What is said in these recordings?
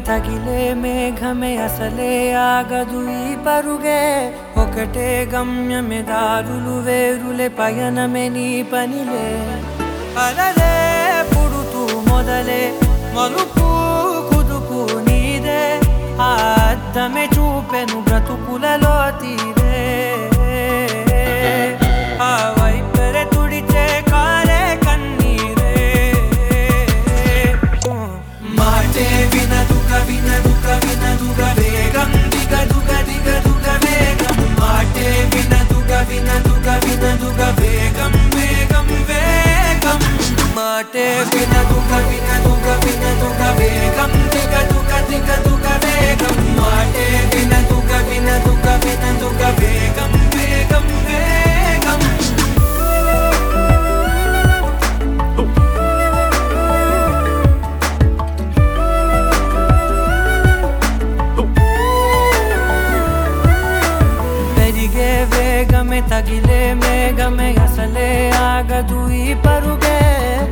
తగిలే మేఘమే అసలే ఆగదు ఈ పరుగే. ఒకటే గమ్యమే దారులు వేరులే పయనమే నీ పనిలే. అలలే పుడుతూ మొదలే మలుపు కుదుపు నీదే. ఆ అద్దమే చూపెను మాటే వినదుగ వినదుగ వినదుగ వేగం దిగదుగ దిగదుగ వేగం మాటే వినదుగ వినదుగ వినదుగ వేగం వేగం వేగం మాటే వినదుగ వినదుగ వినదుగ వేగం దిగదుగ దిగదుగ వేగం మేఘమే అసలే ఆగదు ఈ పరుగే.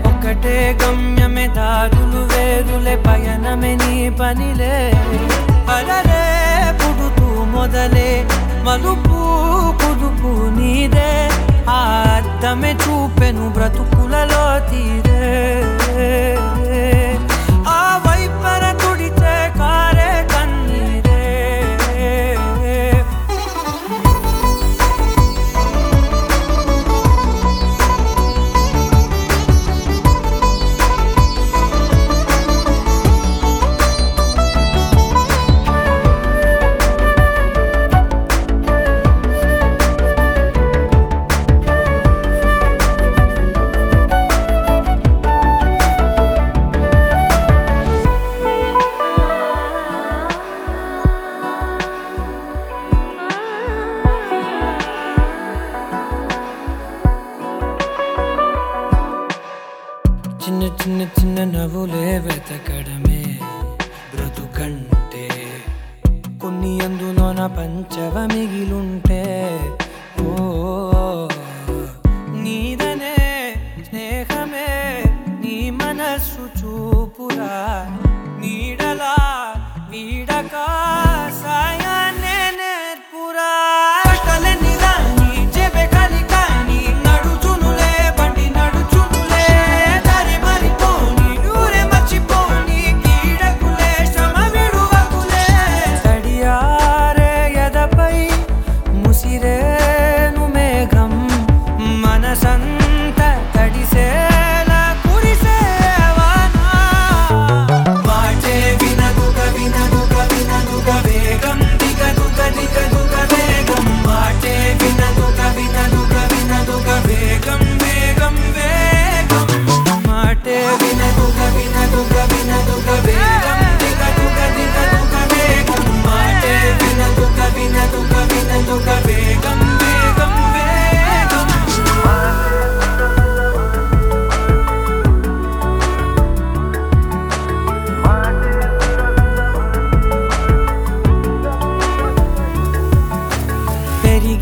ఒకటే గమ్యమే దారులు వేరులే పయనమే నీ పనిలే. అలరే పుడుతూ మొదలే మలుపు కుదుపు నీదే. ఆ అద్దమే చూపెను బ్రతుకులలో చిన్న చిన్న నవ్వులే వెతకడమే బ్రతుకంటే. కొన్ని అందులోన పంచవ మిగిలుంటే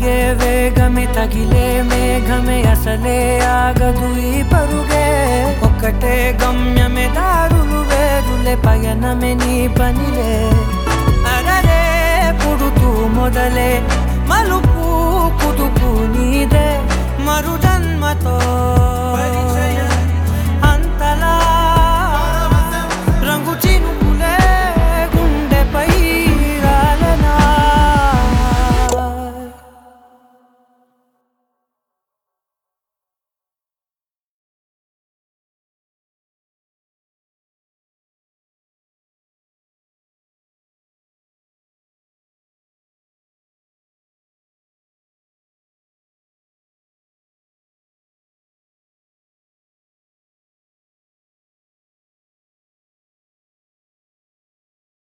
ಸಾರಿಗೆ ವೇಗಮೆ ತಗಿಲೇ ಮೇಘಮೆ ಅಸಲೇ ಆಗದು ಈ ಪರುಗೆ ಒಕ್ಕಟೇ ಗಮ್ಯಮೆ ದಾರುಲು ವೇರುಲೆ ಪಯನಮೆ ನೀ ಪನಿಲೆ ಅರರೆ ಪುಡುತು ಮೊದಲೇ మలుపు కుదుపు నీదే మరుజన్మతో